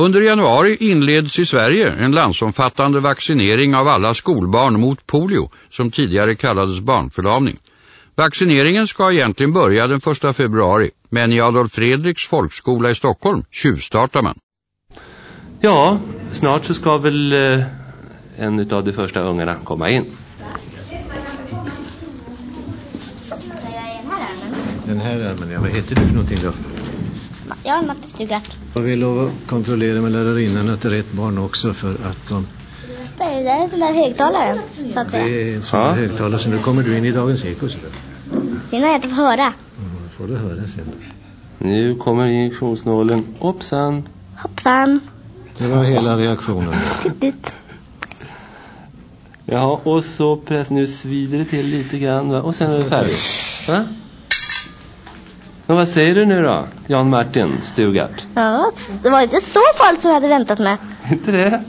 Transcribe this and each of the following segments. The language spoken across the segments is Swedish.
Under januari inleds i Sverige en landsomfattande vaccinering av alla skolbarn mot polio som tidigare kallades barnförlamning. Vaccineringen ska egentligen börja den 1 februari men i Adolf Fredriks folkskola i Stockholm tjuvstartar man. Ja, snart så ska väl eh, en av de första ungarna komma in. Den här ärmen, ja. Vad heter du för någonting då? Jag är Martin Stugart. Jag vill lov att kontrollera med lärarinnan att det är rätt barn också för att de... Det är den där högtalaren. Så att Det är en sån Ja. högtalare så nu kommer du in i dagens eko. Det är något jag får höra. Mm, får du höra sen. Nu kommer injektionsnålen. Hoppsan. Hoppsan. Det var hela reaktionen. Dit. Jaha, och så press, nu svider det till lite grann va? Och sen är det färdigt. Va? Men vad säger du nu då, Jan Martin Stugart? Ja, det var inte så farligt som jag hade väntat mig. Inte det?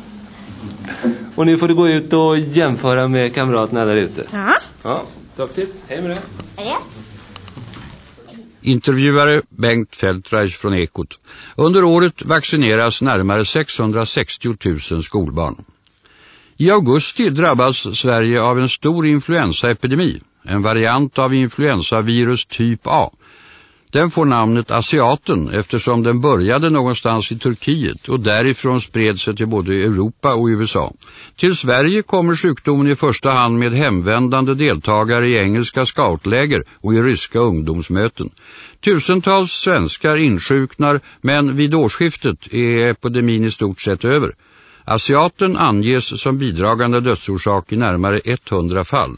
Och nu får du gå ut och jämföra med kamraterna där ute. Ja. Ja, duktigt. Hej med det. Ja. Intervjuare Bengt Feldreich från Ekot. Under året vaccineras närmare 660 000 skolbarn. I augusti drabbas Sverige av en stor influensaepidemi, en variant av influensavirus typ A. Den får namnet asiaten eftersom den började någonstans i Turkiet och därifrån spred sig till både Europa och USA. Till Sverige kommer sjukdomen i första hand med hemvändande deltagare i engelska scoutläger och i ryska ungdomsmöten. Tusentals svenskar insjuknar men vid årsskiftet är epidemin i stort sett över. Asiaten anges som bidragande dödsorsak i närmare 100 fall.